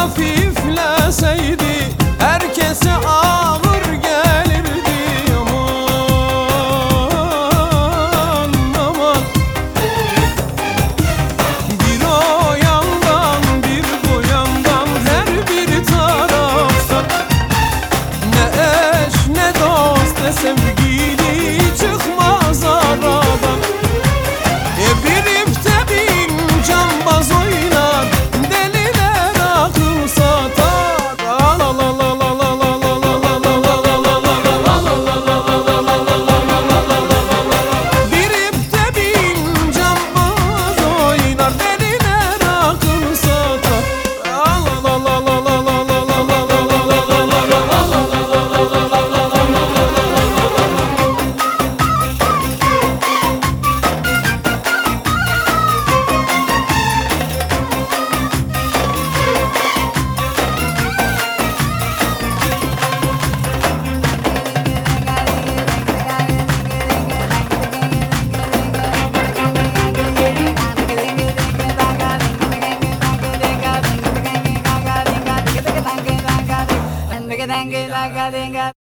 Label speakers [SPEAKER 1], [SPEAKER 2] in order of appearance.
[SPEAKER 1] hafifleseydi Herkese ağır Kadenga, Kadenga.